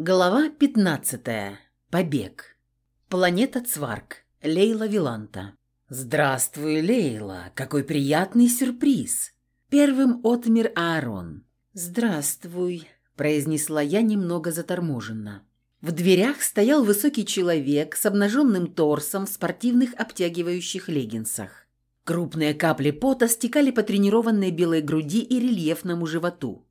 Глава 15. Побег. Планета Цварк. Лейла Виланта. «Здравствуй, Лейла! Какой приятный сюрприз!» Первым отмер Аарон. «Здравствуй», – произнесла я немного заторможенно. В дверях стоял высокий человек с обнаженным торсом в спортивных обтягивающих леггинсах. Крупные капли пота стекали по тренированной белой груди и рельефному животу.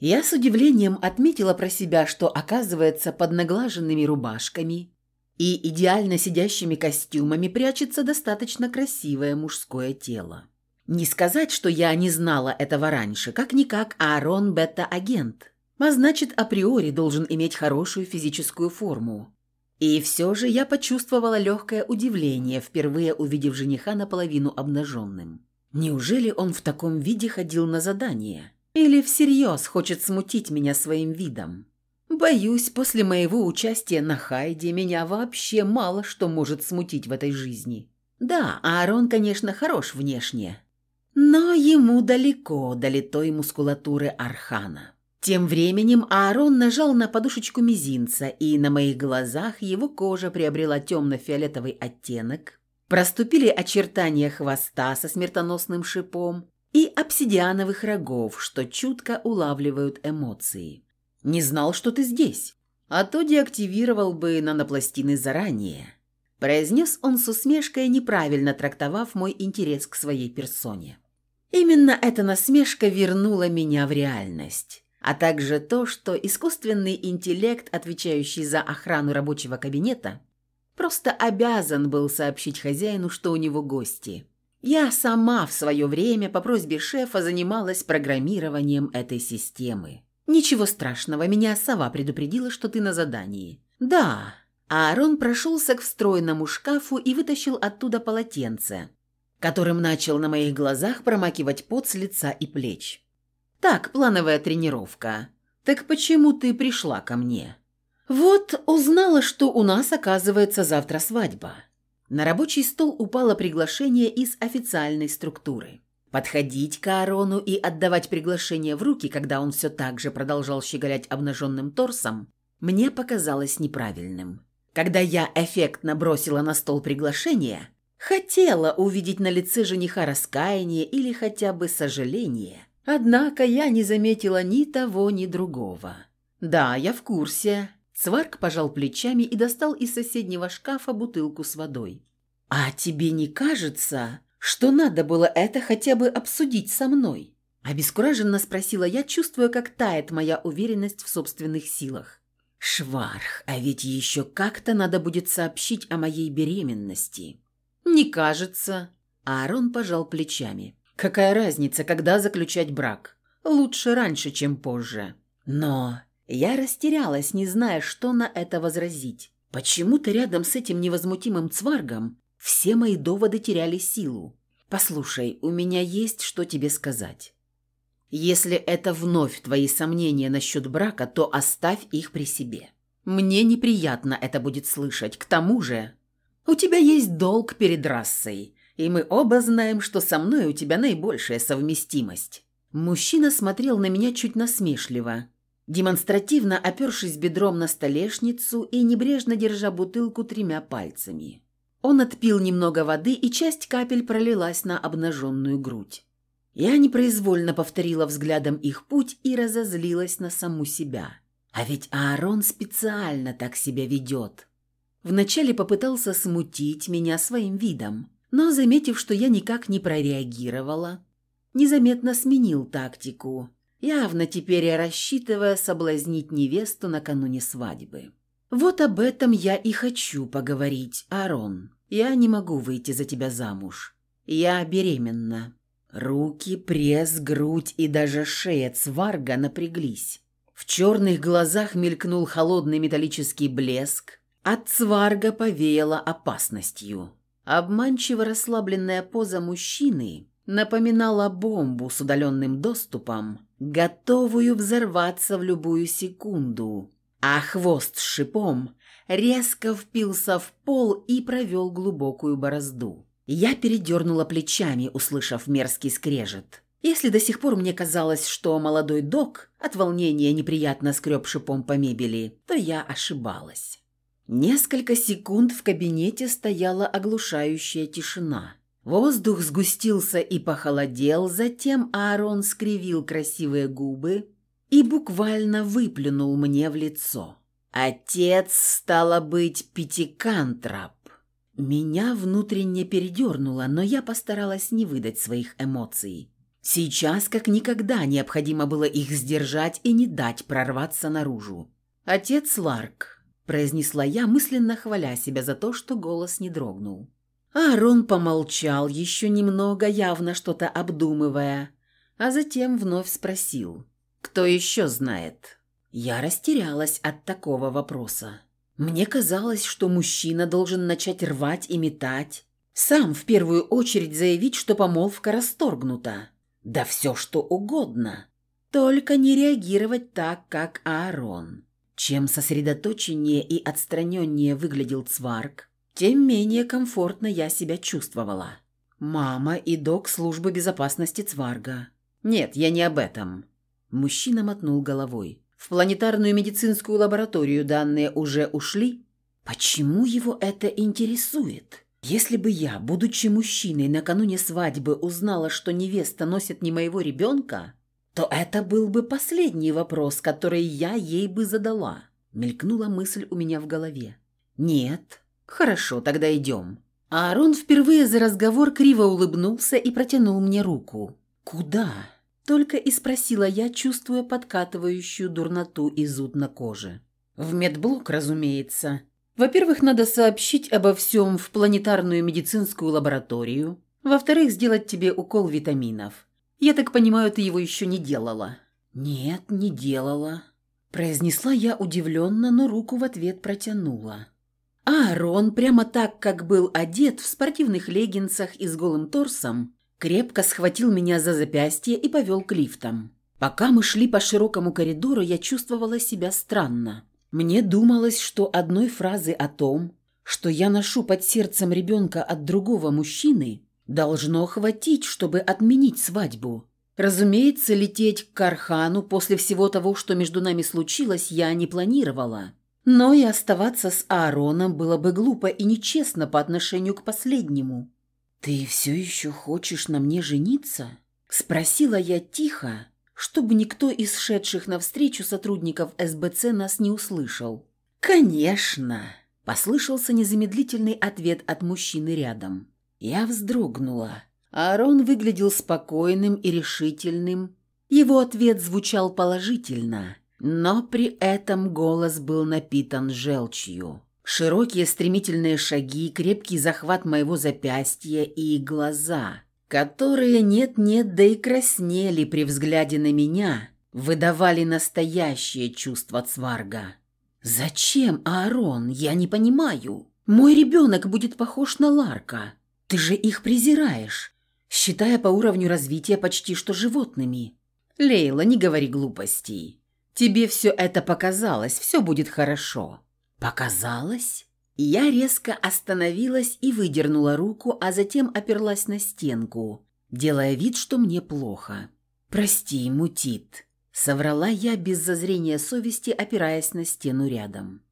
Я с удивлением отметила про себя, что, оказывается, под наглаженными рубашками и идеально сидящими костюмами прячется достаточно красивое мужское тело. Не сказать, что я не знала этого раньше, как-никак Аарон бета-агент, а значит, априори должен иметь хорошую физическую форму. И все же я почувствовала легкое удивление, впервые увидев жениха наполовину обнаженным. Неужели он в таком виде ходил на задание? Или всерьез хочет смутить меня своим видом? Боюсь, после моего участия на Хайде меня вообще мало что может смутить в этой жизни. Да, Аарон, конечно, хорош внешне, но ему далеко до литой мускулатуры Архана. Тем временем Аарон нажал на подушечку мизинца, и на моих глазах его кожа приобрела темно-фиолетовый оттенок, проступили очертания хвоста со смертоносным шипом, и обсидиановых рогов, что чутко улавливают эмоции. «Не знал, что ты здесь, а то деактивировал бы нанопластины заранее», произнес он с усмешкой, неправильно трактовав мой интерес к своей персоне. Именно эта насмешка вернула меня в реальность, а также то, что искусственный интеллект, отвечающий за охрану рабочего кабинета, просто обязан был сообщить хозяину, что у него гости – я сама в свое время по просьбе шефа занималась программированием этой системы. Ничего страшного, меня сова предупредила, что ты на задании. Да. Аарон прошелся к встроенному шкафу и вытащил оттуда полотенце, которым начал на моих глазах промакивать пот с лица и плеч. Так, плановая тренировка. Так почему ты пришла ко мне? Вот узнала, что у нас оказывается завтра свадьба. На рабочий стол упало приглашение из официальной структуры. Подходить к Аарону и отдавать приглашение в руки, когда он все так же продолжал щеголять обнаженным торсом, мне показалось неправильным. Когда я эффектно бросила на стол приглашение, хотела увидеть на лице жениха раскаяние или хотя бы сожаление. Однако я не заметила ни того, ни другого. «Да, я в курсе. Цварк пожал плечами и достал из соседнего шкафа бутылку с водой. «А тебе не кажется, что надо было это хотя бы обсудить со мной?» Обескураженно спросила я, чувствуя, как тает моя уверенность в собственных силах. «Шварх, а ведь еще как-то надо будет сообщить о моей беременности». «Не кажется». Аарон пожал плечами. «Какая разница, когда заключать брак? Лучше раньше, чем позже». «Но я растерялась, не зная, что на это возразить. Почему-то рядом с этим невозмутимым цваргом все мои доводы теряли силу. «Послушай, у меня есть что тебе сказать. Если это вновь твои сомнения насчет брака, то оставь их при себе. Мне неприятно это будет слышать. К тому же, у тебя есть долг перед расой, и мы оба знаем, что со мной у тебя наибольшая совместимость». Мужчина смотрел на меня чуть насмешливо, демонстративно опершись бедром на столешницу и небрежно держа бутылку тремя пальцами. Он отпил немного воды, и часть капель пролилась на обнаженную грудь. Я непроизвольно повторила взглядом их путь и разозлилась на саму себя. А ведь Аарон специально так себя ведет. Вначале попытался смутить меня своим видом, но, заметив, что я никак не прореагировала, незаметно сменил тактику явно теперь рассчитывая соблазнить невесту накануне свадьбы. «Вот об этом я и хочу поговорить, Арон. Я не могу выйти за тебя замуж. Я беременна». Руки, пресс, грудь и даже шея Цварга напряглись. В черных глазах мелькнул холодный металлический блеск. От Цварга повеяло опасностью. Обманчиво расслабленная поза мужчины напоминала бомбу с удаленным доступом, готовую взорваться в любую секунду, а хвост с шипом резко впился в пол и провел глубокую борозду. Я передернула плечами, услышав мерзкий скрежет. Если до сих пор мне казалось, что молодой док от волнения неприятно скреб шипом по мебели, то я ошибалась. Несколько секунд в кабинете стояла оглушающая тишина. Воздух сгустился и похолодел, затем Аарон скривил красивые губы и буквально выплюнул мне в лицо. «Отец, стало быть, пятикантроп». Меня внутренне передернуло, но я постаралась не выдать своих эмоций. Сейчас как никогда необходимо было их сдержать и не дать прорваться наружу. «Отец Ларк», – произнесла я, мысленно хваля себя за то, что голос не дрогнул. Аарон помолчал еще немного, явно что-то обдумывая, а затем вновь спросил. «Кто еще знает?» Я растерялась от такого вопроса. Мне казалось, что мужчина должен начать рвать и метать, сам в первую очередь заявить, что помолвка расторгнута. Да все что угодно. Только не реагировать так, как Аарон. Чем сосредоточеннее и отстраненнее выглядел Цварк, тем менее комфортно я себя чувствовала. Мама и док службы безопасности Цварга. Нет, я не об этом. Мужчина мотнул головой. В планетарную медицинскую лабораторию данные уже ушли? Почему его это интересует? Если бы я, будучи мужчиной, накануне свадьбы узнала, что невеста носит не моего ребенка, то это был бы последний вопрос, который я ей бы задала. Мелькнула мысль у меня в голове. Нет. Хорошо, тогда идем. Аарон впервые за разговор криво улыбнулся и протянул мне руку. Куда? Только и спросила я, чувствуя подкатывающую дурноту и зуд на коже. В медблок, разумеется. Во-первых, надо сообщить обо всем в планетарную медицинскую лабораторию. Во-вторых, сделать тебе укол витаминов. Я так понимаю, ты его еще не делала?» «Нет, не делала», – произнесла я удивленно, но руку в ответ протянула. А Рон, прямо так, как был одет, в спортивных леггинсах и с голым торсом, крепко схватил меня за запястье и повел к лифтам. Пока мы шли по широкому коридору, я чувствовала себя странно. Мне думалось, что одной фразы о том, что я ношу под сердцем ребенка от другого мужчины, должно хватить, чтобы отменить свадьбу. Разумеется, лететь к Кархану после всего того, что между нами случилось, я не планировала. Но и оставаться с Аароном было бы глупо и нечестно по отношению к последнему. «Ты все еще хочешь на мне жениться?» – спросила я тихо, чтобы никто из шедших навстречу сотрудников СБЦ нас не услышал. «Конечно!» – послышался незамедлительный ответ от мужчины рядом. Я вздрогнула. Аарон выглядел спокойным и решительным. Его ответ звучал положительно, но при этом голос был напитан желчью. Широкие стремительные шаги, крепкий захват моего запястья и глаза – которые нет-нет, да и краснели при взгляде на меня, выдавали настоящее чувство цварга. «Зачем, Аарон? Я не понимаю. Мой ребенок будет похож на Ларка. Ты же их презираешь, считая по уровню развития почти что животными. Лейла, не говори глупостей. Тебе все это показалось, все будет хорошо». «Показалось?» Я резко остановилась и выдернула руку, а затем оперлась на стенку, делая вид, что мне плохо. «Прости, мутит», — соврала я без зазрения совести, опираясь на стену рядом.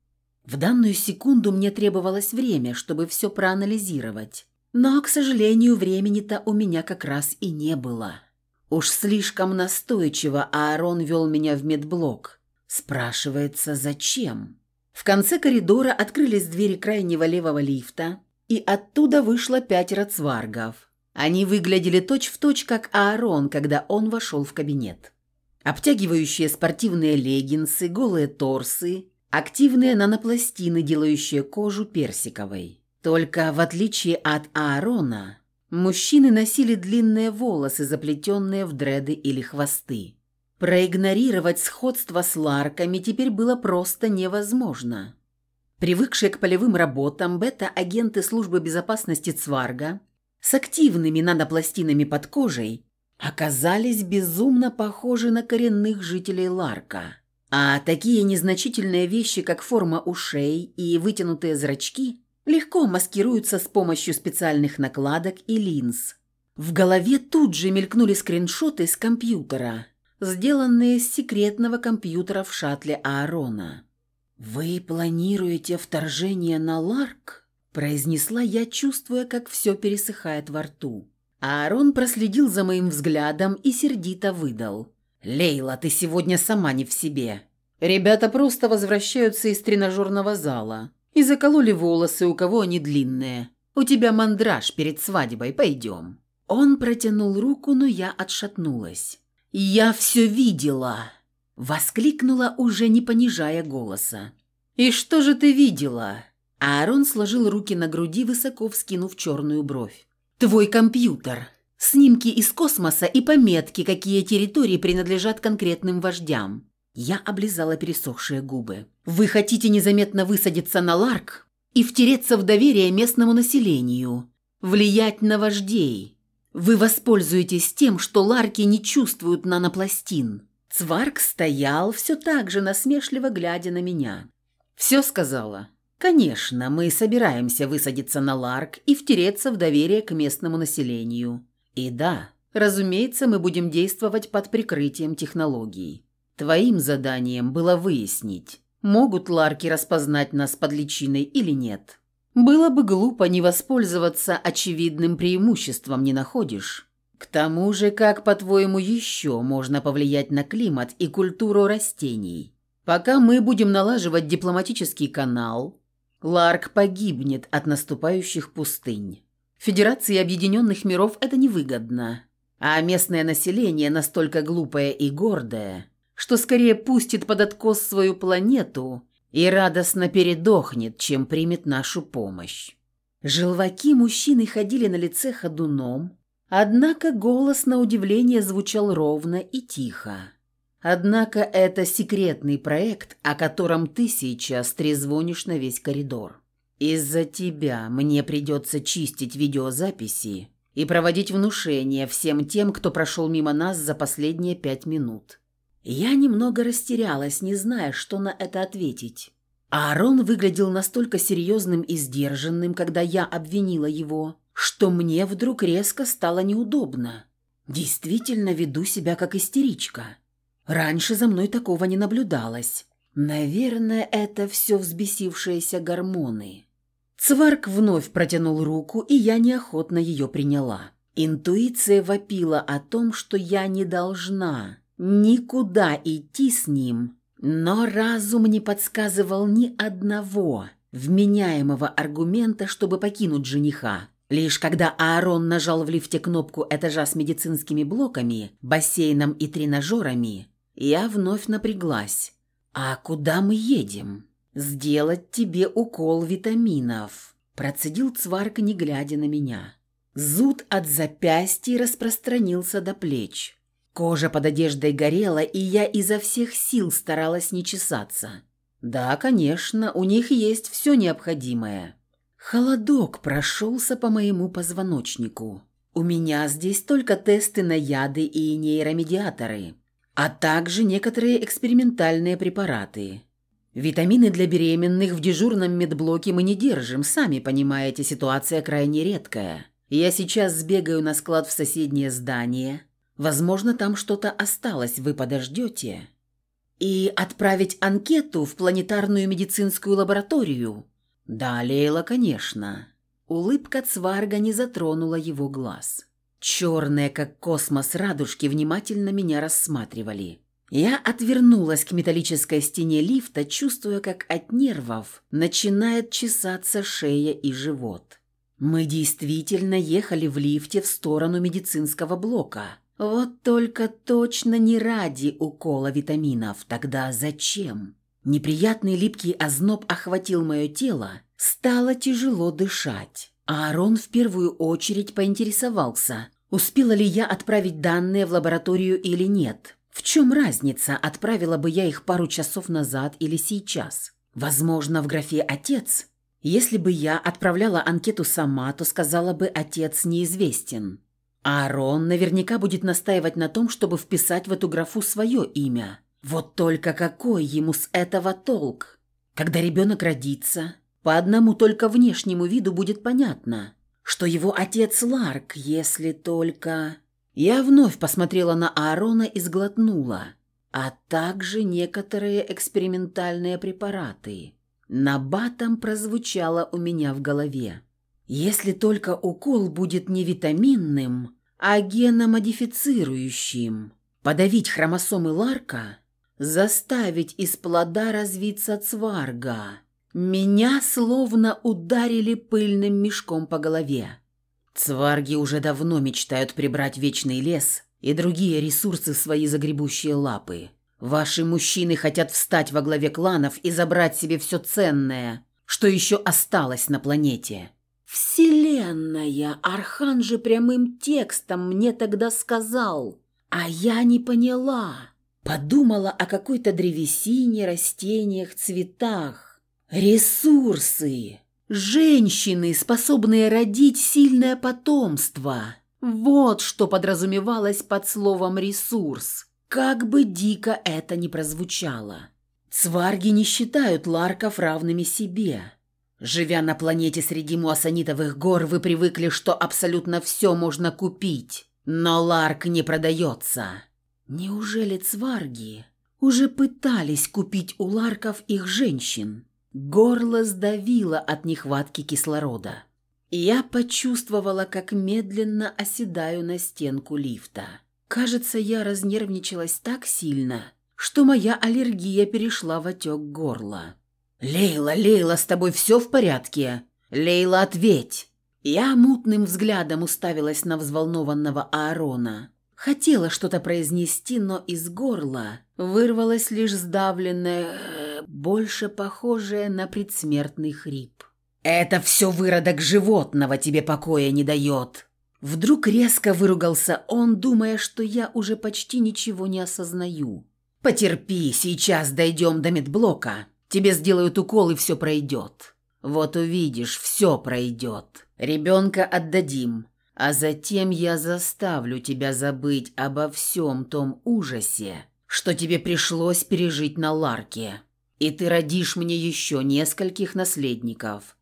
В данную секунду мне требовалось время, чтобы все проанализировать. Но, к сожалению, времени-то у меня как раз и не было. Уж слишком настойчиво Аарон вел меня в медблок. Спрашивается, зачем? В конце коридора открылись двери крайнего левого лифта, и оттуда вышло пятеро цваргов. Они выглядели точь-в-точь, точь, как Аарон, когда он вошел в кабинет. Обтягивающие спортивные леггинсы, голые торсы, активные нанопластины, делающие кожу персиковой. Только в отличие от Аарона, мужчины носили длинные волосы, заплетенные в дреды или хвосты. Проигнорировать сходство с ларками теперь было просто невозможно. Привыкшие к полевым работам бета-агенты службы безопасности Цварга с активными нанопластинами под кожей оказались безумно похожи на коренных жителей Ларка. А такие незначительные вещи, как форма ушей и вытянутые зрачки, легко маскируются с помощью специальных накладок и линз. В голове тут же мелькнули скриншоты с компьютера, сделанные с секретного компьютера в шаттле Аарона. «Вы планируете вторжение на Ларк?» – произнесла я, чувствуя, как все пересыхает во рту. Аарон проследил за моим взглядом и сердито выдал. «Лейла, ты сегодня сама не в себе. Ребята просто возвращаются из тренажерного зала и закололи волосы, у кого они длинные. У тебя мандраж перед свадьбой, пойдем». Он протянул руку, но я отшатнулась. «Я все видела!» – воскликнула, уже не понижая голоса. «И что же ты видела?» Аарон сложил руки на груди, высоко вскинув черную бровь. «Твой компьютер. Снимки из космоса и пометки, какие территории принадлежат конкретным вождям». Я облизала пересохшие губы. «Вы хотите незаметно высадиться на Ларк и втереться в доверие местному населению, влиять на вождей, вы воспользуетесь тем, что ларки не чувствуют нанопластин». Цварк стоял, все так же насмешливо глядя на меня. «Все сказала?» «Конечно, мы собираемся высадиться на Ларк и втереться в доверие к местному населению. И да, разумеется, мы будем действовать под прикрытием технологий. Твоим заданием было выяснить, могут Ларки распознать нас под личиной или нет. Было бы глупо не воспользоваться очевидным преимуществом, не находишь? К тому же, как, по-твоему, еще можно повлиять на климат и культуру растений? Пока мы будем налаживать дипломатический канал, Ларк погибнет от наступающих пустынь. Федерации Объединенных Миров это невыгодно, а местное население настолько глупое и гордое, что скорее пустит под откос свою планету и радостно передохнет, чем примет нашу помощь. Желваки мужчины ходили на лице ходуном, однако голос на удивление звучал ровно и тихо. Однако это секретный проект, о котором ты сейчас трезвонишь на весь коридор. Из-за тебя мне придется чистить видеозаписи и проводить внушение всем тем, кто прошел мимо нас за последние пять минут. Я немного растерялась, не зная, что на это ответить. Аарон выглядел настолько серьезным и сдержанным, когда я обвинила его, что мне вдруг резко стало неудобно. Действительно веду себя как истеричка. Раньше за мной такого не наблюдалось. Наверное, это все взбесившиеся гормоны. Цварк вновь протянул руку, и я неохотно ее приняла. Интуиция вопила о том, что я не должна никуда идти с ним, но разум не подсказывал ни одного вменяемого аргумента, чтобы покинуть жениха. Лишь когда Аарон нажал в лифте кнопку этажа с медицинскими блоками, бассейном и тренажерами, я вновь напряглась. «А куда мы едем?» «Сделать тебе укол витаминов», – процедил Цварк, не глядя на меня. Зуд от запястья распространился до плеч. Кожа под одеждой горела, и я изо всех сил старалась не чесаться. Да, конечно, у них есть все необходимое. Холодок прошелся по моему позвоночнику. У меня здесь только тесты на яды и нейромедиаторы, а также некоторые экспериментальные препараты. Витамины для беременных в дежурном медблоке мы не держим, сами понимаете, ситуация крайне редкая. Я сейчас сбегаю на склад в соседнее здание – Возможно, там что-то осталось, вы подождете. И отправить анкету в планетарную медицинскую лабораторию? Да, Лейла, конечно. Улыбка Цварга не затронула его глаз. Черные, как космос, радужки внимательно меня рассматривали. Я отвернулась к металлической стене лифта, чувствуя, как от нервов начинает чесаться шея и живот. Мы действительно ехали в лифте в сторону медицинского блока. Вот только точно не ради укола витаминов. Тогда зачем? Неприятный липкий озноб охватил мое тело. Стало тяжело дышать. Аарон в первую очередь поинтересовался, успела ли я отправить данные в лабораторию или нет. В чем разница, отправила бы я их пару часов назад или сейчас? Возможно, в графе «Отец». Если бы я отправляла анкету сама, то сказала бы «Отец неизвестен». Аарон наверняка будет настаивать на том, чтобы вписать в эту графу свое имя. Вот только какой ему с этого толк? Когда ребенок родится, по одному только внешнему виду будет понятно, что его отец Ларк, если только... Я вновь посмотрела на Аарона и сглотнула, а также некоторые экспериментальные препараты. На батом прозвучало у меня в голове. Если только укол будет не витаминным, а геномодифицирующим, подавить хромосомы Ларка, заставить из плода развиться цварга. Меня словно ударили пыльным мешком по голове. Цварги уже давно мечтают прибрать вечный лес и другие ресурсы в свои загребущие лапы. Ваши мужчины хотят встать во главе кланов и забрать себе все ценное, что еще осталось на планете. Вселенная! Архан же прямым текстом мне тогда сказал, а я не поняла. Подумала о какой-то древесине, растениях, цветах. Ресурсы! Женщины, способные родить сильное потомство. Вот что подразумевалось под словом «ресурс». Как бы дико это ни прозвучало. Цварги не считают ларков равными себе. Живя на планете среди муассанитовых гор, вы привыкли, что абсолютно все можно купить. Но ларк не продается. Неужели цварги уже пытались купить у ларков их женщин? Горло сдавило от нехватки кислорода. Я почувствовала, как медленно оседаю на стенку лифта. Кажется, я разнервничалась так сильно, что моя аллергия перешла в отек горла. «Лейла, Лейла, с тобой все в порядке? Лейла, ответь!» Я мутным взглядом уставилась на взволнованного Аарона. Хотела что-то произнести, но из горла вырвалось лишь сдавленное больше похожее на предсмертный хрип. «Это все выродок животного тебе покоя не дает!» Вдруг резко выругался он, думая, что я уже почти ничего не осознаю. «Потерпи, сейчас дойдем до медблока. Тебе сделают укол, и все пройдет. Вот увидишь, все пройдет. Ребенка отдадим, а затем я заставлю тебя забыть обо всем том ужасе, что тебе пришлось пережить на Ларке и ты родишь мне еще нескольких наследников.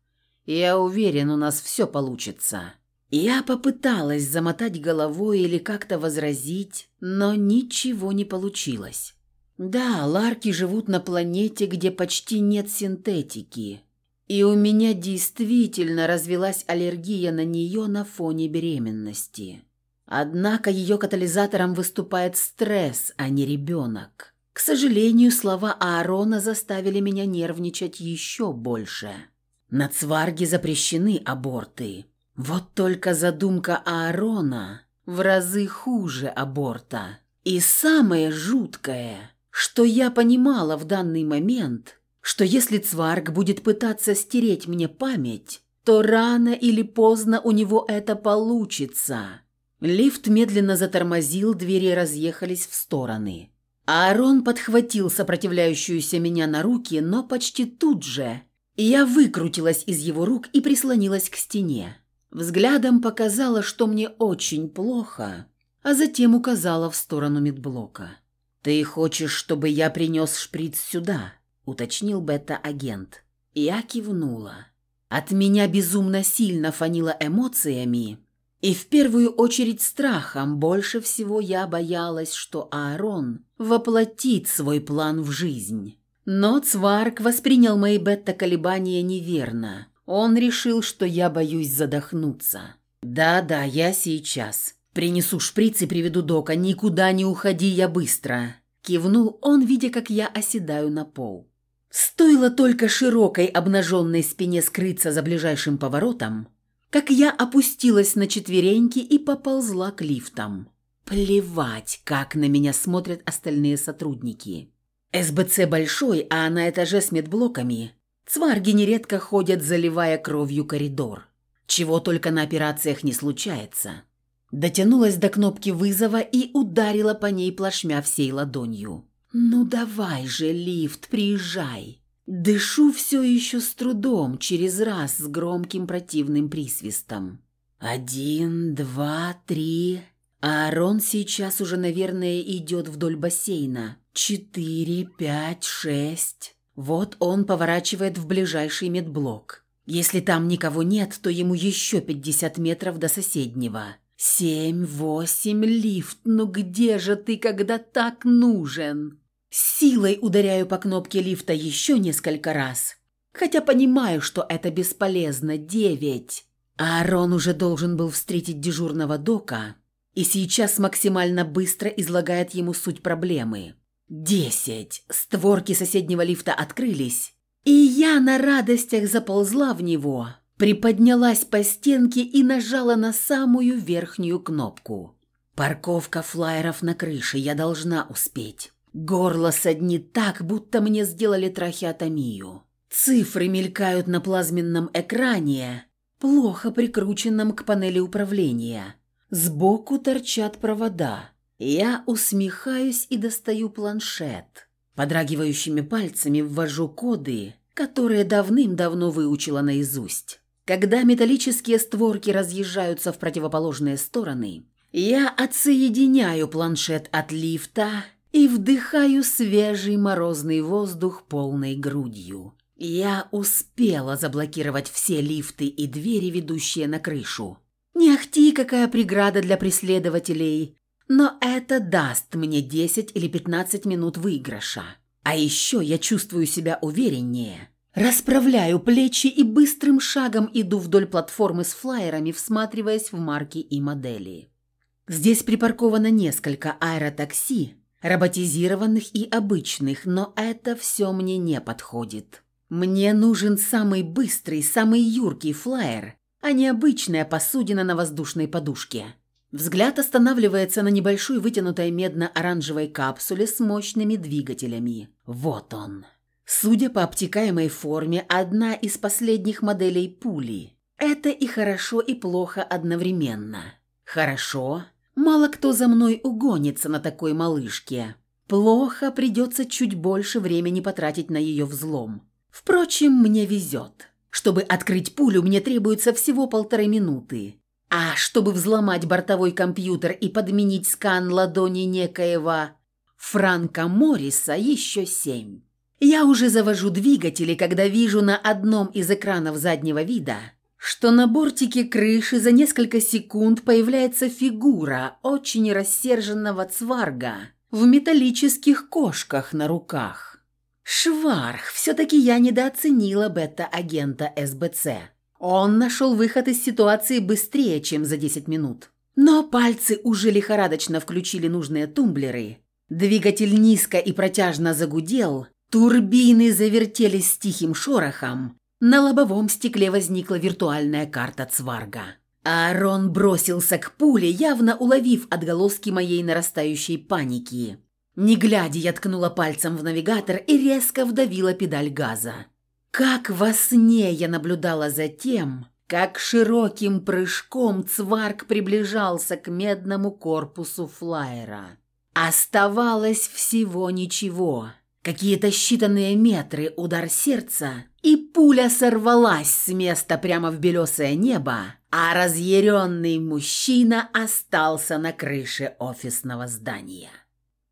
Я уверен, у нас все получится». Я попыталась замотать головой или как-то возразить, но ничего не получилось. Да, ларки живут на планете, где почти нет синтетики, и у меня действительно развелась аллергия на нее на фоне беременности. Однако ее катализатором выступает стресс, а не ребенок. К сожалению, слова Аарона заставили меня нервничать еще больше. На Цварге запрещены аборты. Вот только задумка Аарона в разы хуже аборта. И самое жуткое, что я понимала в данный момент, что если Цварг будет пытаться стереть мне память, то рано или поздно у него это получится. Лифт медленно затормозил, двери разъехались в стороны. Аарон подхватил сопротивляющуюся меня на руки, но почти тут же я выкрутилась из его рук и прислонилась к стене. Взглядом показала, что мне очень плохо, а затем указала в сторону медблока. «Ты хочешь, чтобы я принес шприц сюда?» – уточнил бета-агент. Я кивнула. От меня безумно сильно фанило эмоциями, и в первую очередь страхом больше всего я боялась, что Аарон воплотит свой план в жизнь. Но Цварк воспринял мои бета-колебания неверно. Он решил, что я боюсь задохнуться. «Да-да, я сейчас. Принесу шприц и приведу Дока. Никуда не уходи, я быстро». Кивнул он, видя, как я оседаю на пол. Стоило только широкой обнаженной спине скрыться за ближайшим поворотом, как я опустилась на четвереньки и поползла к лифтам. Плевать, как на меня смотрят остальные сотрудники. СБЦ большой, а на этаже с медблоками цварги нередко ходят, заливая кровью коридор. Чего только на операциях не случается. Дотянулась до кнопки вызова и ударила по ней плашмя всей ладонью. «Ну давай же, лифт, приезжай!» Дышу все еще с трудом, через раз с громким противным присвистом. Один, два, три. А Арон сейчас уже, наверное, идет вдоль бассейна. Четыре, пять, шесть. Вот он поворачивает в ближайший медблок. Если там никого нет, то ему еще 50 метров до соседнего. Семь, восемь, лифт, ну где же ты, когда так нужен? Силой ударяю по кнопке лифта еще несколько раз. Хотя понимаю, что это бесполезно. Девять. Аарон уже должен был встретить дежурного дока и сейчас максимально быстро излагает ему суть проблемы. Десять. Створки соседнего лифта открылись, и я на радостях заползла в него, приподнялась по стенке и нажала на самую верхнюю кнопку. Парковка флайеров на крыше, я должна успеть. Горло саднит так, будто мне сделали трахеотомию. Цифры мелькают на плазменном экране, плохо прикрученном к панели управления. Сбоку торчат провода. Я усмехаюсь и достаю планшет. Подрагивающими пальцами ввожу коды, которые давным-давно выучила наизусть. Когда металлические створки разъезжаются в противоположные стороны, я отсоединяю планшет от лифта и вдыхаю свежий морозный воздух полной грудью. Я успела заблокировать все лифты и двери, ведущие на крышу. Не ахти, какая преграда для преследователей, но это даст мне 10 или 15 минут выигрыша. А еще я чувствую себя увереннее. Расправляю плечи и быстрым шагом иду вдоль платформы с флайерами, всматриваясь в марки и модели. Здесь припарковано несколько аэротакси, роботизированных и обычных, но это все мне не подходит. Мне нужен самый быстрый, самый юркий флайер, а не обычная посудина на воздушной подушке. Взгляд останавливается на небольшой вытянутой медно-оранжевой капсуле с мощными двигателями. Вот он. Судя по обтекаемой форме, одна из последних моделей пули. Это и хорошо, и плохо одновременно. Хорошо. Мало кто за мной угонится на такой малышке. Плохо, придется чуть больше времени потратить на ее взлом. Впрочем, мне везет. Чтобы открыть пулю, мне требуется всего полторы минуты. А чтобы взломать бортовой компьютер и подменить скан ладони некоего Франка Морриса, еще семь. Я уже завожу двигатели, когда вижу на одном из экранов заднего вида, что на бортике крыши за несколько секунд появляется фигура очень рассерженного цварга в металлических кошках на руках. Шварх, все-таки я недооценила бета-агента СБЦ. Он нашел выход из ситуации быстрее, чем за 10 минут. Но пальцы уже лихорадочно включили нужные тумблеры. Двигатель низко и протяжно загудел, турбины завертелись с тихим шорохом. На лобовом стекле возникла виртуальная карта Цварга. Аарон бросился к пуле, явно уловив отголоски моей нарастающей паники. Не глядя, я ткнула пальцем в навигатор и резко вдавила педаль газа. Как во сне я наблюдала за тем, как широким прыжком Цварк приближался к медному корпусу флайера. Оставалось всего ничего. Какие-то считанные метры, удар сердца, и пуля сорвалась с места прямо в белесое небо, а разъяренный мужчина остался на крыше офисного здания.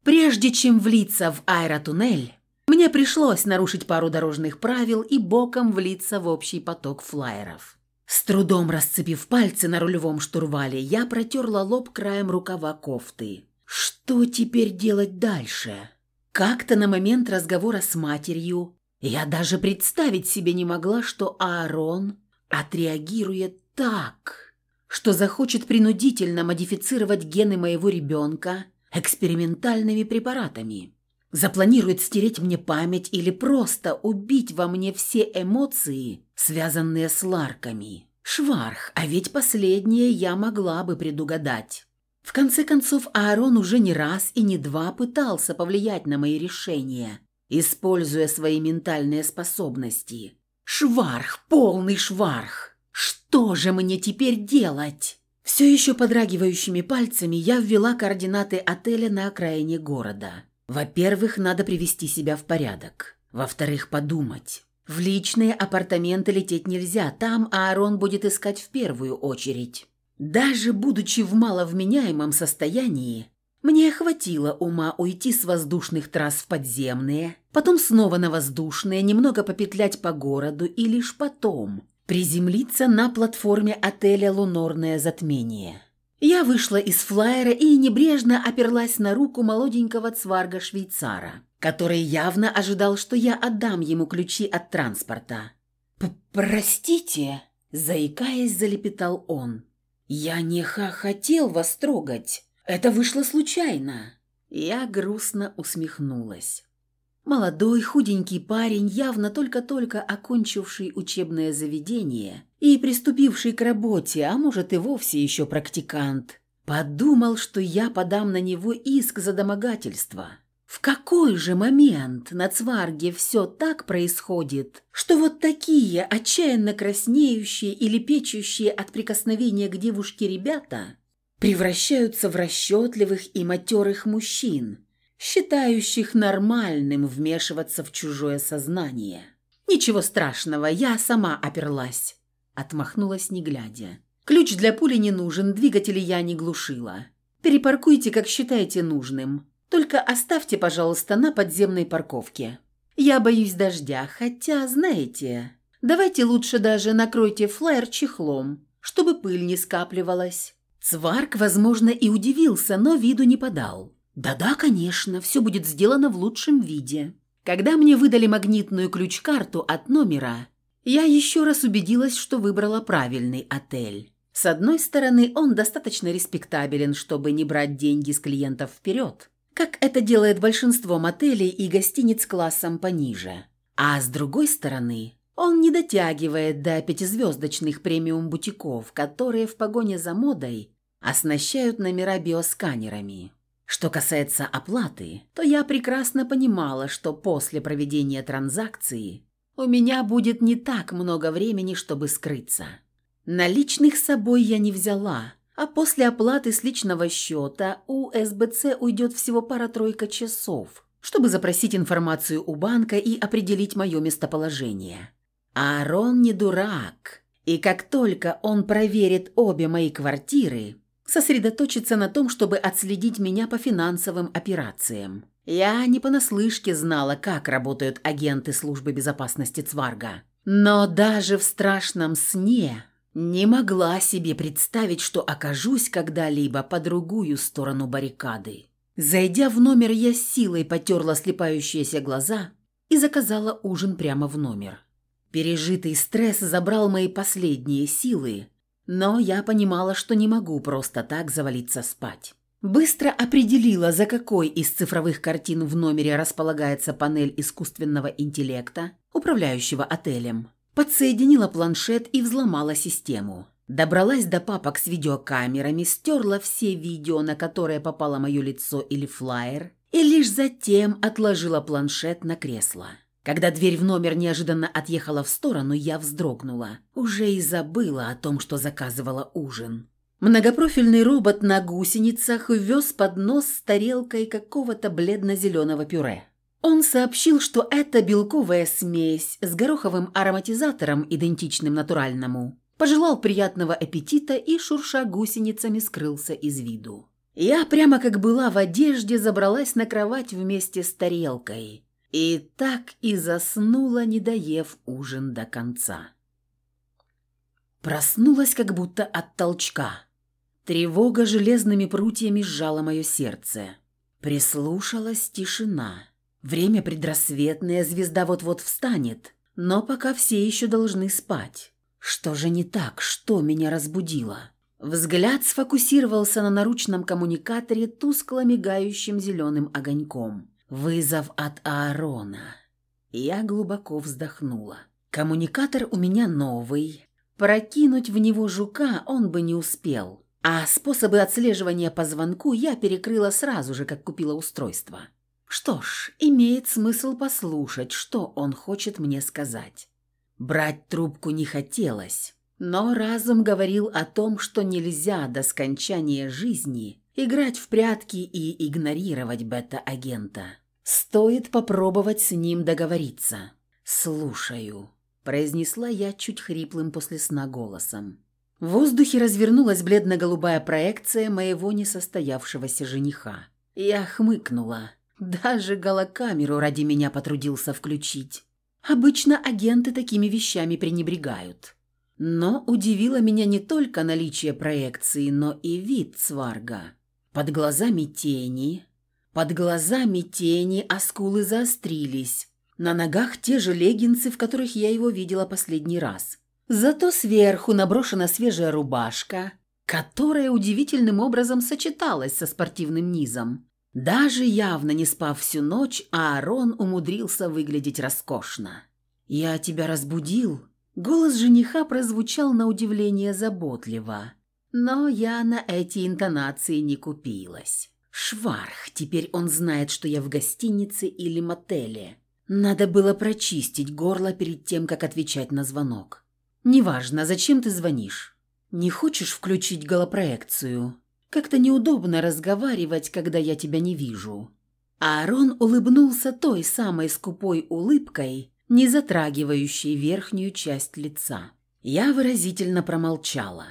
Прежде чем влиться в аэротуннель, мне пришлось нарушить пару дорожных правил и боком влиться в общий поток флайеров. С трудом расцепив пальцы на рулевом штурвале, я протерла лоб краем рукава кофты. Что теперь делать дальше? Как-то на момент разговора с матерью я даже представить себе не могла, что Аарон отреагирует так, что захочет принудительно модифицировать гены моего ребенка экспериментальными препаратами. Запланирует стереть мне память или просто убить во мне все эмоции, связанные с ларками. Шварх, а ведь последнее я могла бы предугадать. В конце концов, Аарон уже не раз и не два пытался повлиять на мои решения, используя свои ментальные способности. Шварх, полный шварх! Что же мне теперь делать? Все еще подрагивающими пальцами я ввела координаты отеля на окраине города. Во-первых, надо привести себя в порядок. Во-вторых, подумать. В личные апартаменты лететь нельзя, там Аарон будет искать в первую очередь. Даже будучи в маловменяемом состоянии, мне хватило ума уйти с воздушных трасс в подземные, потом снова на воздушные, немного попетлять по городу и лишь потом, приземлиться на платформе отеля «Лунорное затмение». Я вышла из флайера и небрежно оперлась на руку молоденького цварга-швейцара, который явно ожидал, что я отдам ему ключи от транспорта. «Простите», – заикаясь, залепетал он. «Я не хотел вас трогать. Это вышло случайно». Я грустно усмехнулась. Молодой, худенький парень, явно только-только окончивший учебное заведение и приступивший к работе, а может и вовсе еще практикант, подумал, что я подам на него иск за домогательство. В какой же момент на Цварге все так происходит, что вот такие отчаянно краснеющие или печущие от прикосновения к девушке ребята превращаются в расчетливых и матерых мужчин, считающих нормальным вмешиваться в чужое сознание. «Ничего страшного, я сама оперлась», – отмахнулась не глядя. «Ключ для пули не нужен, двигатели я не глушила. Перепаркуйте, как считаете нужным. Только оставьте, пожалуйста, на подземной парковке. Я боюсь дождя, хотя, знаете, давайте лучше даже накройте флайер чехлом, чтобы пыль не скапливалась». Цварк, возможно, и удивился, но виду не подал. «Да-да, конечно, все будет сделано в лучшем виде». Когда мне выдали магнитную ключ-карту от номера, я еще раз убедилась, что выбрала правильный отель. С одной стороны, он достаточно респектабелен, чтобы не брать деньги с клиентов вперед, как это делает большинство мотелей и гостиниц классом пониже. А с другой стороны, он не дотягивает до пятизвездочных премиум-бутиков, которые в погоне за модой оснащают номера биосканерами. Что касается оплаты, то я прекрасно понимала, что после проведения транзакции у меня будет не так много времени, чтобы скрыться. Наличных с собой я не взяла, а после оплаты с личного счета у СБЦ уйдет всего пара-тройка часов, чтобы запросить информацию у банка и определить мое местоположение. Арон не дурак, и как только он проверит обе мои квартиры, сосредоточиться на том, чтобы отследить меня по финансовым операциям. Я не понаслышке знала, как работают агенты службы безопасности Цварга. Но даже в страшном сне не могла себе представить, что окажусь когда-либо по другую сторону баррикады. Зайдя в номер, я силой потерла слепающиеся глаза и заказала ужин прямо в номер. Пережитый стресс забрал мои последние силы, но я понимала, что не могу просто так завалиться спать. Быстро определила, за какой из цифровых картин в номере располагается панель искусственного интеллекта, управляющего отелем. Подсоединила планшет и взломала систему. Добралась до папок с видеокамерами, стерла все видео, на которые попало мое лицо или флаер, и лишь затем отложила планшет на кресло. Когда дверь в номер неожиданно отъехала в сторону, я вздрогнула. Уже и забыла о том, что заказывала ужин. Многопрофильный робот на гусеницах вез поднос с тарелкой какого-то бледно-зеленого пюре. Он сообщил, что это белковая смесь с гороховым ароматизатором, идентичным натуральному. Пожелал приятного аппетита и, шурша гусеницами, скрылся из виду. Я прямо как была в одежде забралась на кровать вместе с тарелкой. И так и заснула, не доев ужин до конца. Проснулась как будто от толчка. Тревога железными прутьями сжала мое сердце. Прислушалась тишина. Время предрассветное, звезда вот-вот встанет, но пока все еще должны спать. Что же не так? Что меня разбудило? Взгляд сфокусировался на наручном коммуникаторе тускло мигающим зеленым огоньком. Вызов от Аарона. Я глубоко вздохнула. Коммуникатор у меня новый. Прокинуть в него жука он бы не успел. А способы отслеживания по звонку я перекрыла сразу же, как купила устройство. Что ж, имеет смысл послушать, что он хочет мне сказать. Брать трубку не хотелось, но разум говорил о том, что нельзя до скончания жизни играть в прятки и игнорировать бета-агента. Стоит попробовать с ним договориться. «Слушаю», – произнесла я чуть хриплым после сна голосом. В воздухе развернулась бледно-голубая проекция моего несостоявшегося жениха. Я хмыкнула. Даже голокамеру ради меня потрудился включить. Обычно агенты такими вещами пренебрегают. Но удивило меня не только наличие проекции, но и вид цварга. Под глазами тени, под глазами тени, а скулы заострились. На ногах те же леггинсы, в которых я его видела последний раз. Зато сверху наброшена свежая рубашка, которая удивительным образом сочеталась со спортивным низом. Даже явно не спав всю ночь, Аарон умудрился выглядеть роскошно. «Я тебя разбудил?» Голос жениха прозвучал на удивление заботливо. Но я на эти интонации не купилась. Шварх, теперь он знает, что я в гостинице или мотеле. Надо было прочистить горло перед тем, как отвечать на звонок. «Неважно, зачем ты звонишь? Не хочешь включить голопроекцию? Как-то неудобно разговаривать, когда я тебя не вижу». Аарон улыбнулся той самой скупой улыбкой, не затрагивающей верхнюю часть лица. Я выразительно промолчала.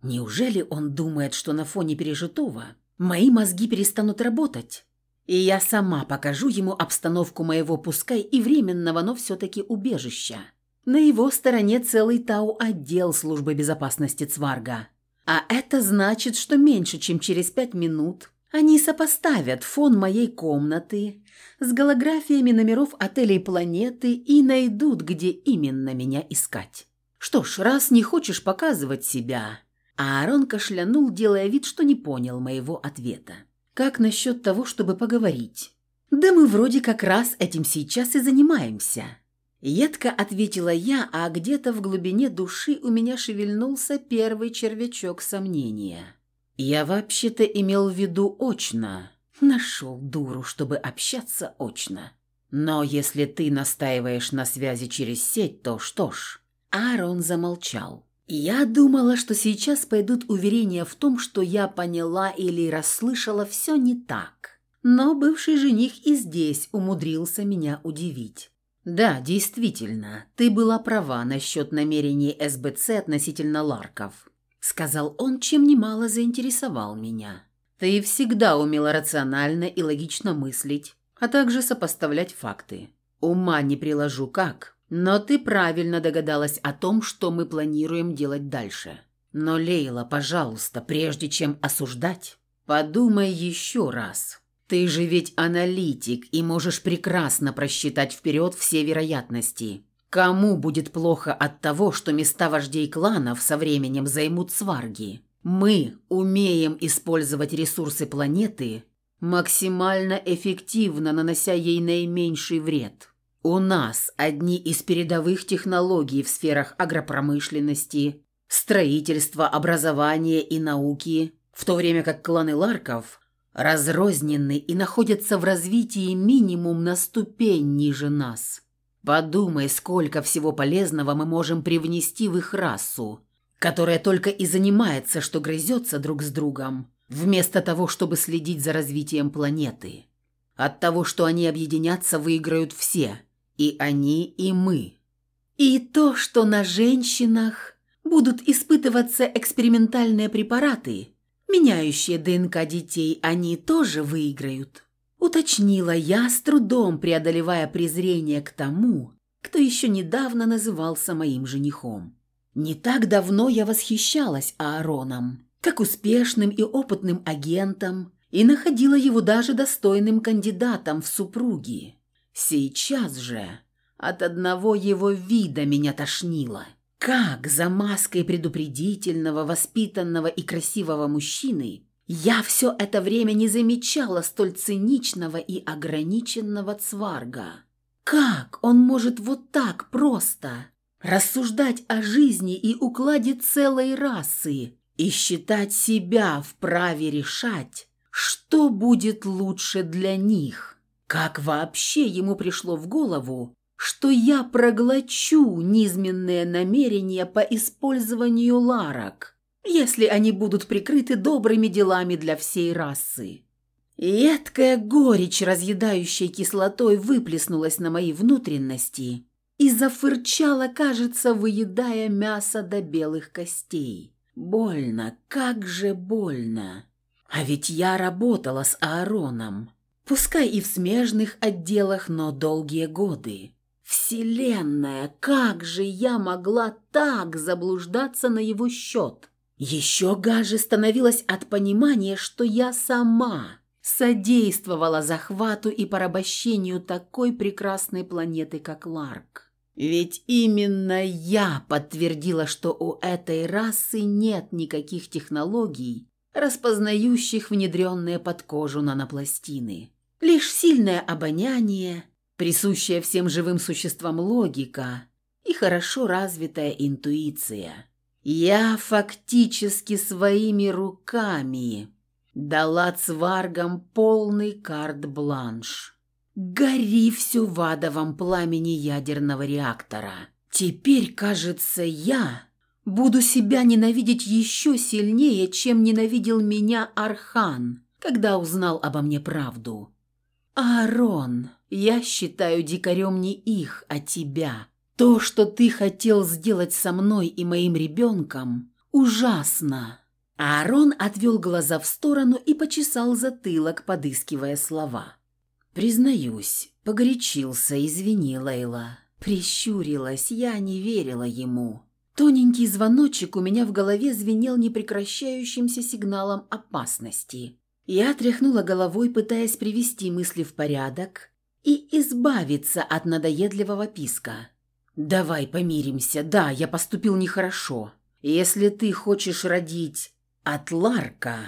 Неужели он думает, что на фоне пережитого мои мозги перестанут работать? И я сама покажу ему обстановку моего пускай и временного, но все-таки убежища. На его стороне целый Тау-отдел службы безопасности Цварга. А это значит, что меньше, чем через пять минут они сопоставят фон моей комнаты с голографиями номеров отелей планеты и найдут, где именно меня искать. Что ж, раз не хочешь показывать себя... Аарон кашлянул, делая вид, что не понял моего ответа. «Как насчет того, чтобы поговорить?» «Да мы вроде как раз этим сейчас и занимаемся». Едко ответила я, а где-то в глубине души у меня шевельнулся первый червячок сомнения. Я вообще-то имел в виду очно. Нашел дуру, чтобы общаться очно. Но если ты настаиваешь на связи через сеть, то что ж. Аарон замолчал. Я думала, что сейчас пойдут уверения в том, что я поняла или расслышала все не так. Но бывший жених и здесь умудрился меня удивить. «Да, действительно, ты была права насчет намерений СБЦ относительно Ларков», сказал он, чем немало заинтересовал меня. «Ты всегда умела рационально и логично мыслить, а также сопоставлять факты. Ума не приложу как, но ты правильно догадалась о том, что мы планируем делать дальше. Но, Лейла, пожалуйста, прежде чем осуждать, подумай еще раз. Ты же ведь аналитик и можешь прекрасно просчитать вперед все вероятности. Кому будет плохо от того, что места вождей кланов со временем займут сварги? Мы умеем использовать ресурсы планеты максимально эффективно, нанося ей наименьший вред. У нас одни из передовых технологий в сферах агропромышленности, строительства, образования и науки, в то время как кланы Ларков разрознены и находятся в развитии минимум на ступень ниже нас. Подумай, сколько всего полезного мы можем привнести в их расу, которая только и занимается, что грызется друг с другом, вместо того, чтобы следить за развитием планеты. От того, что они объединятся, выиграют все – и они, и мы. И то, что на женщинах будут испытываться экспериментальные препараты, меняющие ДНК детей, они тоже выиграют. Уточнила я, с трудом преодолевая презрение к тому, кто еще недавно назывался моим женихом. Не так давно я восхищалась Аароном, как успешным и опытным агентом, и находила его даже достойным кандидатом в супруги. Сейчас же от одного его вида меня тошнило. Как за маской предупредительного, воспитанного и красивого мужчины я все это время не замечала столь циничного и ограниченного цварга. Как он может вот так просто рассуждать о жизни и укладе целой расы и считать себя вправе решать, что будет лучше для них? Как вообще ему пришло в голову, что я проглочу низменные намерения по использованию ларок, если они будут прикрыты добрыми делами для всей расы? Едкая горечь, разъедающая кислотой, выплеснулась на мои внутренности и зафырчала, кажется, выедая мясо до белых костей. Больно, как же больно. А ведь я работала с Аароном. Пускай и в смежных отделах, но долгие годы. Вселенная, как же я могла так заблуждаться на его счет? Еще гаже становилось от понимания, что я сама содействовала захвату и порабощению такой прекрасной планеты, как Ларк. Ведь именно я подтвердила, что у этой расы нет никаких технологий, распознающих внедренные под кожу нанопластины. Лишь сильное обоняние, присущая всем живым существам логика и хорошо развитая интуиция. Я фактически своими руками дала цваргам полный карт-бланш. Гори все в адовом пламени ядерного реактора. Теперь, кажется, я буду себя ненавидеть еще сильнее, чем ненавидел меня Архан, когда узнал обо мне правду. Аарон, я считаю дикарем не их, а тебя. То, что ты хотел сделать со мной и моим ребенком, ужасно. Аарон отвел глаза в сторону и почесал затылок, подыскивая слова. «Признаюсь, погорячился, извини, Лейла. Прищурилась, я не верила ему. Тоненький звоночек у меня в голове звенел непрекращающимся сигналом опасности. Я тряхнула головой, пытаясь привести мысли в порядок и избавиться от надоедливого писка. «Давай помиримся. Да, я поступил нехорошо. Если ты хочешь родить от Ларка...»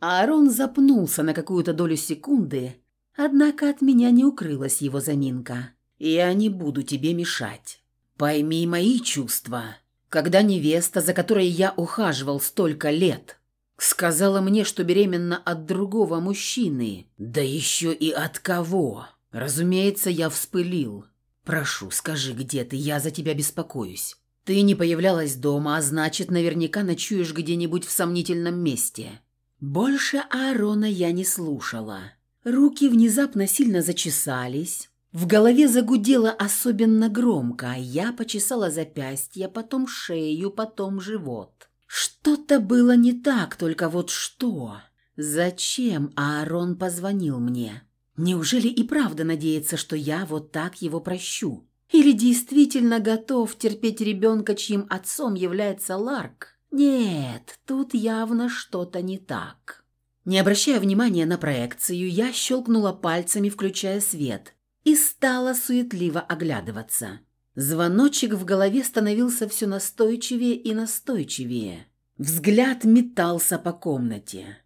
Аарон запнулся на какую-то долю секунды, однако от меня не укрылась его заминка. «Я не буду тебе мешать. Пойми мои чувства. Когда невеста, за которой я ухаживал столько лет, Сказала мне, что беременна от другого мужчины. Да еще и от кого. Разумеется, я вспылил. Прошу, скажи, где ты, я за тебя беспокоюсь. Ты не появлялась дома, а значит, наверняка ночуешь где-нибудь в сомнительном месте. Больше Аарона я не слушала. Руки внезапно сильно зачесались. В голове загудело особенно громко, а я почесала запястье, потом шею, потом живот. Что-то было не так, только вот что? Зачем Аарон позвонил мне? Неужели и правда надеется, что я вот так его прощу? Или действительно готов терпеть ребенка, чьим отцом является Ларк? Нет, тут явно что-то не так. Не обращая внимания на проекцию, я щелкнула пальцами, включая свет, и стала суетливо оглядываться. Звоночек в голове становился все настойчивее и настойчивее. Взгляд метался по комнате.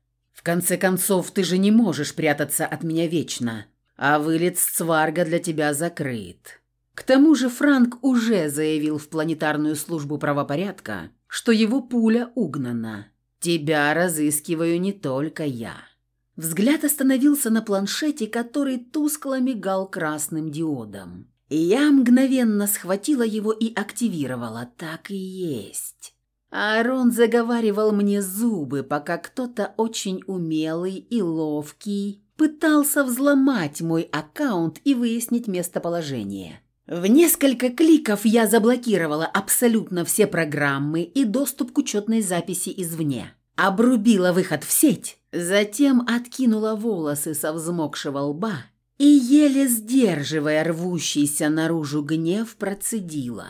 «В конце концов, ты же не можешь прятаться от меня вечно, а вылет с Цварга для тебя закрыт». К тому же Франк уже заявил в планетарную службу правопорядка, что его пуля угнана. «Тебя разыскиваю не только я». Взгляд остановился на планшете, который тускло мигал красным диодом. Я мгновенно схватила его и активировала. Так и есть. Аарон заговаривал мне зубы, пока кто-то очень умелый и ловкий пытался взломать мой аккаунт и выяснить местоположение. В несколько кликов я заблокировала абсолютно все программы и доступ к учетной записи извне. Обрубила выход в сеть, затем откинула волосы со взмокшего лба и, еле сдерживая рвущийся наружу гнев, процедила.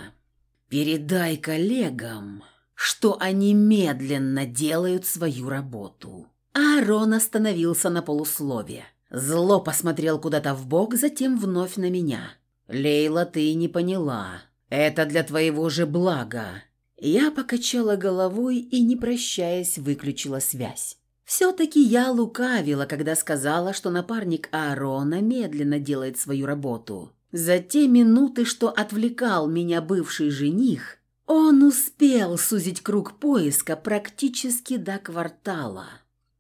«Передай коллегам, что они медленно делают свою работу». Аарон остановился на полуслове. Зло посмотрел куда-то в бок, затем вновь на меня. «Лейла, ты не поняла. Это для твоего же блага». Я покачала головой и, не прощаясь, выключила связь. Все-таки я лукавила, когда сказала, что напарник Аарона медленно делает свою работу. За те минуты, что отвлекал меня бывший жених, он успел сузить круг поиска практически до квартала.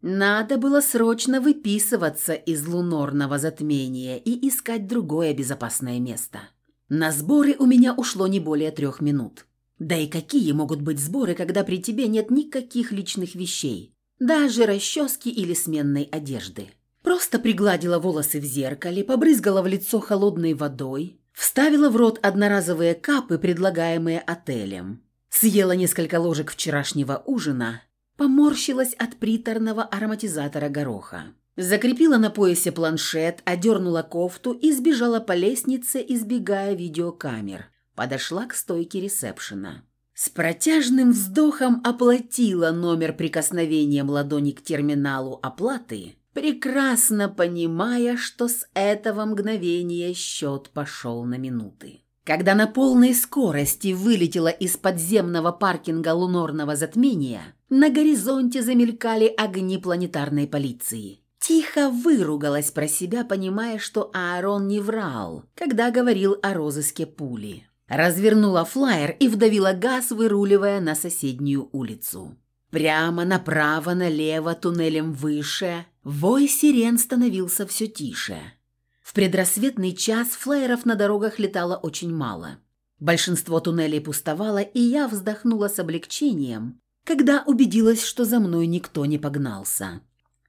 Надо было срочно выписываться из лунорного затмения и искать другое безопасное место. На сборы у меня ушло не более трех минут. Да и какие могут быть сборы, когда при тебе нет никаких личных вещей? даже расчески или сменной одежды. Просто пригладила волосы в зеркале, побрызгала в лицо холодной водой, вставила в рот одноразовые капы, предлагаемые отелем, съела несколько ложек вчерашнего ужина, поморщилась от приторного ароматизатора гороха. Закрепила на поясе планшет, одернула кофту и сбежала по лестнице, избегая видеокамер. Подошла к стойке ресепшена. С протяжным вздохом оплатила номер прикосновением ладони к терминалу оплаты, прекрасно понимая, что с этого мгновения счет пошел на минуты. Когда на полной скорости вылетела из подземного паркинга лунорного затмения, на горизонте замелькали огни планетарной полиции. Тихо выругалась про себя, понимая, что Аарон не врал, когда говорил о розыске пули. Развернула флаер и вдавила газ, выруливая на соседнюю улицу. Прямо направо, налево, туннелем выше. Вой сирен становился все тише. В предрассветный час флайеров на дорогах летало очень мало. Большинство туннелей пустовало, и я вздохнула с облегчением, когда убедилась, что за мной никто не погнался.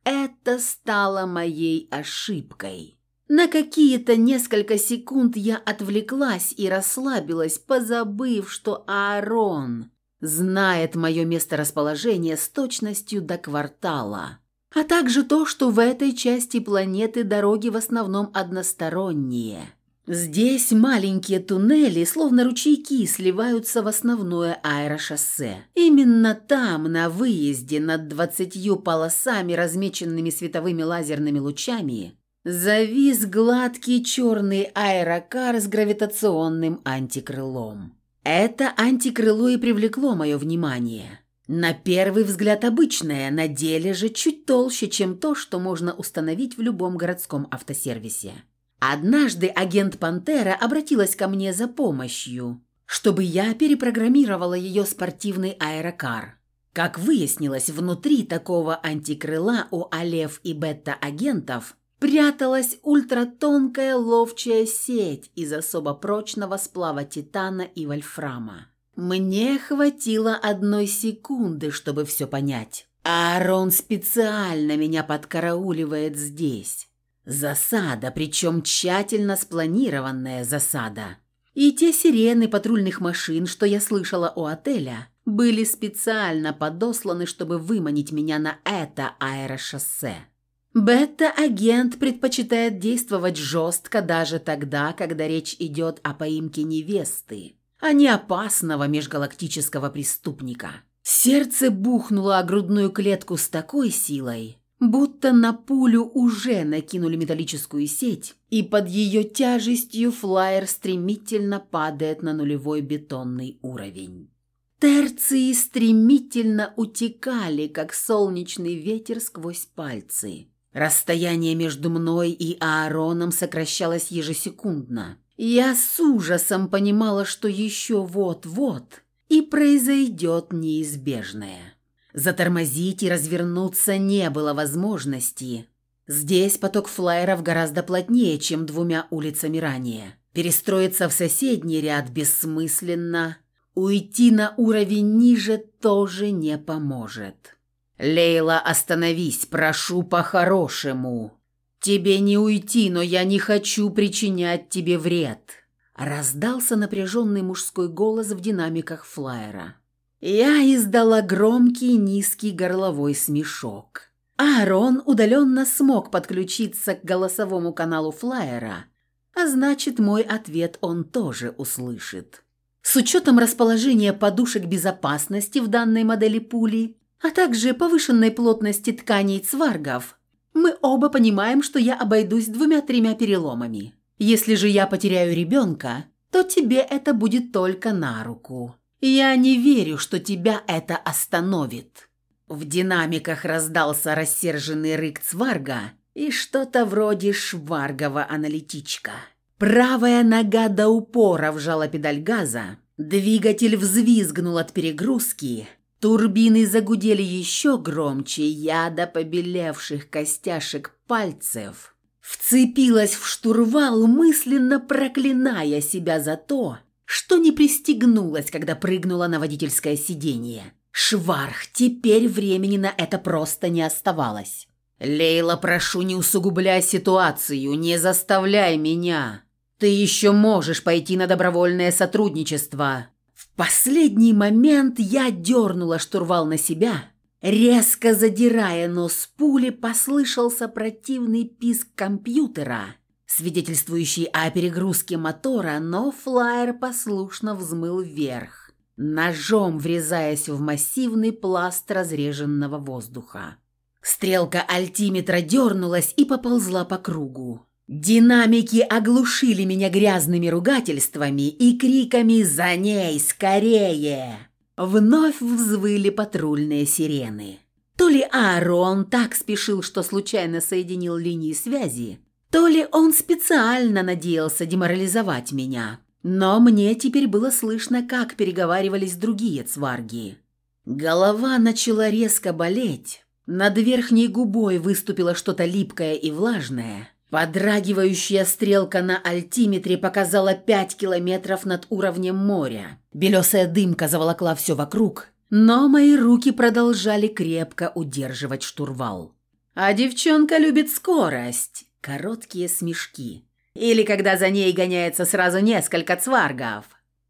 Это стало моей ошибкой. На какие-то несколько секунд я отвлеклась и расслабилась, позабыв, что Аарон знает мое месторасположение с точностью до квартала, а также то, что в этой части планеты дороги в основном односторонние. Здесь маленькие туннели, словно ручейки, сливаются в основное аэрошоссе. Именно там, на выезде над двадцатью полосами, размеченными световыми лазерными лучами, завис гладкий черный аэрокар с гравитационным антикрылом. Это антикрыло и привлекло мое внимание. На первый взгляд обычное, на деле же чуть толще, чем то, что можно установить в любом городском автосервисе. Однажды агент «Пантера» обратилась ко мне за помощью, чтобы я перепрограммировала ее спортивный аэрокар. Как выяснилось, внутри такого антикрыла у Алев и Бета-агентов пряталась ультратонкая ловчая сеть из особо прочного сплава титана и вольфрама. Мне хватило одной секунды, чтобы все понять. Аарон специально меня подкарауливает здесь. Засада, причем тщательно спланированная засада. И те сирены патрульных машин, что я слышала у отеля, были специально подосланы, чтобы выманить меня на это аэрошоссе. Бета-агент предпочитает действовать жестко даже тогда, когда речь идет о поимке невесты, а не опасного межгалактического преступника. Сердце бухнуло о грудную клетку с такой силой, будто на пулю уже накинули металлическую сеть, и под ее тяжестью флайер стремительно падает на нулевой бетонный уровень. Терции стремительно утекали, как солнечный ветер сквозь пальцы. Расстояние между мной и Аароном сокращалось ежесекундно. Я с ужасом понимала, что еще вот-вот и произойдет неизбежное. Затормозить и развернуться не было возможности. Здесь поток флайеров гораздо плотнее, чем двумя улицами ранее. Перестроиться в соседний ряд бессмысленно. Уйти на уровень ниже тоже не поможет. «Лейла, остановись, прошу по-хорошему. Тебе не уйти, но я не хочу причинять тебе вред». Раздался напряженный мужской голос в динамиках флайера. Я издала громкий низкий горловой смешок. Аарон удаленно смог подключиться к голосовому каналу флайера, а значит, мой ответ он тоже услышит. С учетом расположения подушек безопасности в данной модели пули, а также повышенной плотности тканей цваргов, мы оба понимаем, что я обойдусь двумя-тремя переломами. Если же я потеряю ребенка, то тебе это будет только на руку. Я не верю, что тебя это остановит». В динамиках раздался рассерженный рык цварга и что-то вроде шваргова аналитичка. Правая нога до упора вжала педаль газа, двигатель взвизгнул от перегрузки, Турбины загудели еще громче, я до побелевших костяшек пальцев. Вцепилась в штурвал, мысленно проклиная себя за то, что не пристегнулась, когда прыгнула на водительское сиденье. Шварх, теперь времени на это просто не оставалось. «Лейла, прошу, не усугубляй ситуацию, не заставляй меня. Ты еще можешь пойти на добровольное сотрудничество. В последний момент я дернула штурвал на себя, Резко задирая нос пули, послышался противный писк компьютера, свидетельствующий о перегрузке мотора, но флайер послушно взмыл вверх, ножом врезаясь в массивный пласт разреженного воздуха. Стрелка альтиметра дернулась и поползла по кругу. Динамики оглушили меня грязными ругательствами и криками «За ней! Скорее!». Вновь взвыли патрульные сирены. То ли Аарон так спешил, что случайно соединил линии связи, то ли он специально надеялся деморализовать меня. Но мне теперь было слышно, как переговаривались другие цварги. Голова начала резко болеть, над верхней губой выступило что-то липкое и влажное – Подрагивающая стрелка на альтиметре показала пять километров над уровнем моря. Белесая дымка заволокла все вокруг, но мои руки продолжали крепко удерживать штурвал. А девчонка любит скорость. Короткие смешки. Или когда за ней гоняется сразу несколько цваргов.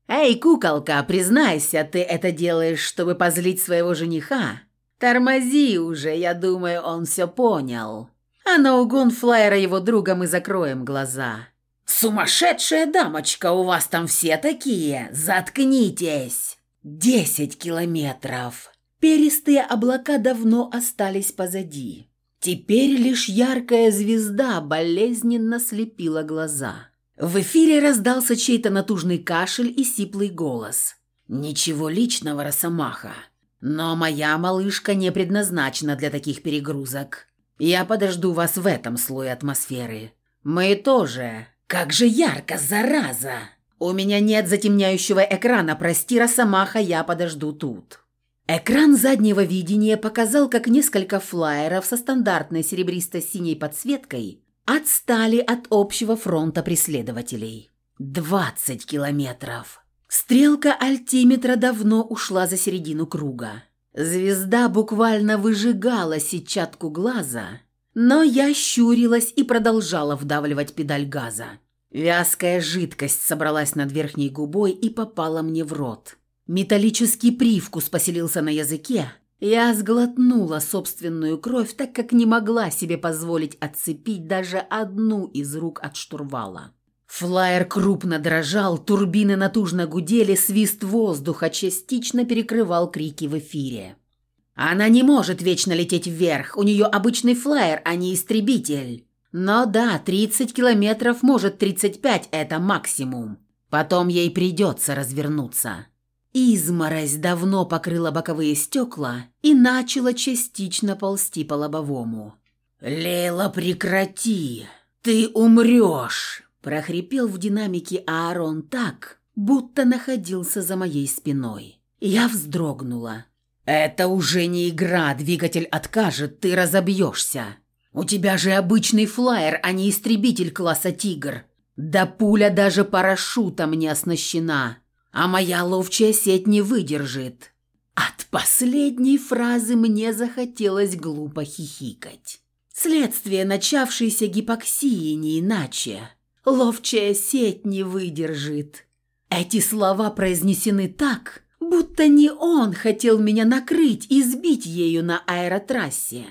«Эй, куколка, признайся, ты это делаешь, чтобы позлить своего жениха? Тормози уже, я думаю, он все понял». А на угон флайера его друга мы закроем глаза. «Сумасшедшая дамочка, у вас там все такие! Заткнитесь!» «Десять километров!» Перистые облака давно остались позади. Теперь лишь яркая звезда болезненно слепила глаза. В эфире раздался чей-то натужный кашель и сиплый голос. «Ничего личного, Росомаха, но моя малышка не предназначена для таких перегрузок. Я подожду вас в этом слое атмосферы. Мы тоже. Как же ярко, зараза! У меня нет затемняющего экрана, прости, Росомаха, я подожду тут». Экран заднего видения показал, как несколько флайеров со стандартной серебристо-синей подсветкой отстали от общего фронта преследователей. «Двадцать километров!» Стрелка альтиметра давно ушла за середину круга. Звезда буквально выжигала сетчатку глаза, но я щурилась и продолжала вдавливать педаль газа. Вязкая жидкость собралась над верхней губой и попала мне в рот. Металлический привкус поселился на языке. Я сглотнула собственную кровь, так как не могла себе позволить отцепить даже одну из рук от штурвала. Флайер крупно дрожал, турбины натужно гудели, свист воздуха частично перекрывал крики в эфире. «Она не может вечно лететь вверх, у нее обычный флайер, а не истребитель. Но да, 30 километров, может 35 – это максимум. Потом ей придется развернуться». Изморозь давно покрыла боковые стекла и начала частично ползти по лобовому. «Лейла, прекрати! Ты умрешь!» Прохрипел в динамике Аарон так, будто находился за моей спиной. Я вздрогнула. «Это уже не игра, двигатель откажет, ты разобьешься. У тебя же обычный флайер, а не истребитель класса «Тигр». Да пуля даже парашютом не оснащена, а моя ловчая сеть не выдержит». От последней фразы мне захотелось глупо хихикать. Следствие начавшейся гипоксии не иначе ловчая сеть не выдержит. Эти слова произнесены так, будто не он хотел меня накрыть и сбить ею на аэротрассе.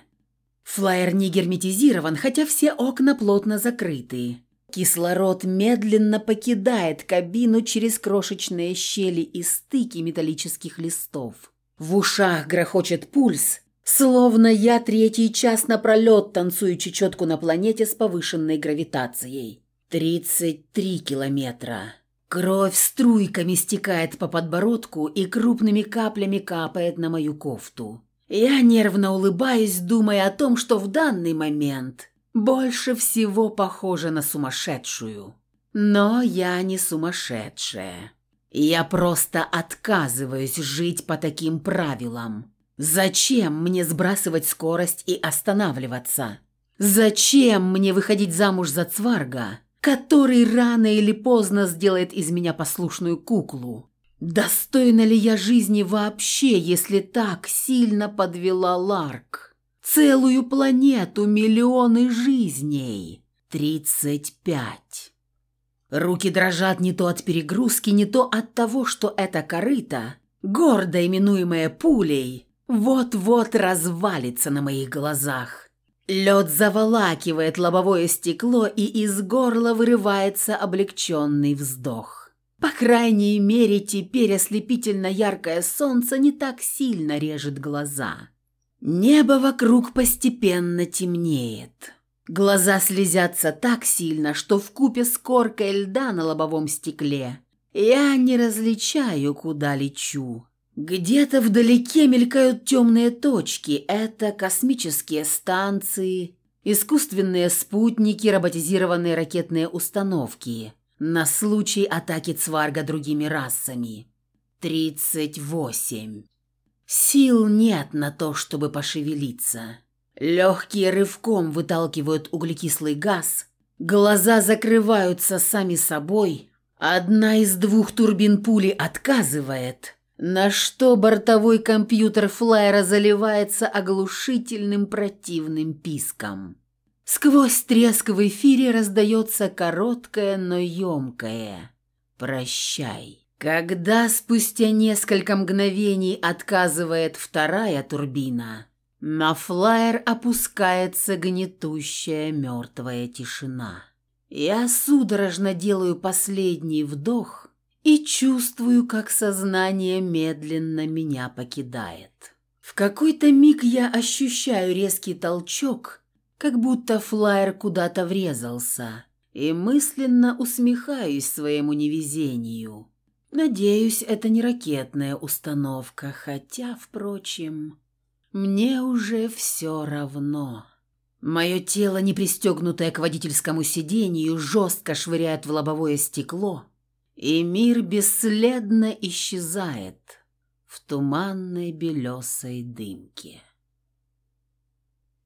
Флайер не герметизирован, хотя все окна плотно закрыты. Кислород медленно покидает кабину через крошечные щели и стыки металлических листов. В ушах грохочет пульс, словно я третий час напролет танцую чечетку на планете с повышенной гравитацией. Тридцать три километра. Кровь струйками стекает по подбородку и крупными каплями капает на мою кофту. Я нервно улыбаюсь, думая о том, что в данный момент больше всего похоже на сумасшедшую. Но я не сумасшедшая. Я просто отказываюсь жить по таким правилам. Зачем мне сбрасывать скорость и останавливаться? Зачем мне выходить замуж за цварга? Который рано или поздно сделает из меня послушную куклу. Достойна ли я жизни вообще, если так сильно подвела Ларк? Целую планету, миллионы жизней. Тридцать пять. Руки дрожат не то от перегрузки, не то от того, что эта корыта, гордо именуемая пулей, вот-вот развалится на моих глазах. Лед заволакивает лобовое стекло, и из горла вырывается облегченный вздох. По крайней мере, теперь ослепительно яркое солнце не так сильно режет глаза. Небо вокруг постепенно темнеет. Глаза слезятся так сильно, что в купе с коркой льда на лобовом стекле я не различаю, куда лечу. Где-то вдалеке мелькают темные точки. Это космические станции, искусственные спутники, роботизированные ракетные установки на случай атаки Цварга другими расами. Тридцать восемь. Сил нет на то, чтобы пошевелиться. Легкие рывком выталкивают углекислый газ, глаза закрываются сами собой, одна из двух турбин пули отказывает, на что бортовой компьютер флайера заливается оглушительным противным писком. Сквозь треск в эфире раздается короткое, но емкое «Прощай». Когда спустя несколько мгновений отказывает вторая турбина – на флайер опускается гнетущая мертвая тишина. Я судорожно делаю последний вдох и чувствую, как сознание медленно меня покидает. В какой-то миг я ощущаю резкий толчок, как будто флайер куда-то врезался, и мысленно усмехаюсь своему невезению. Надеюсь, это не ракетная установка, хотя, впрочем... Мне уже все равно. Мое тело, не пристегнутое к водительскому сидению, жестко швыряет в лобовое стекло, и мир бесследно исчезает в туманной белесой дымке.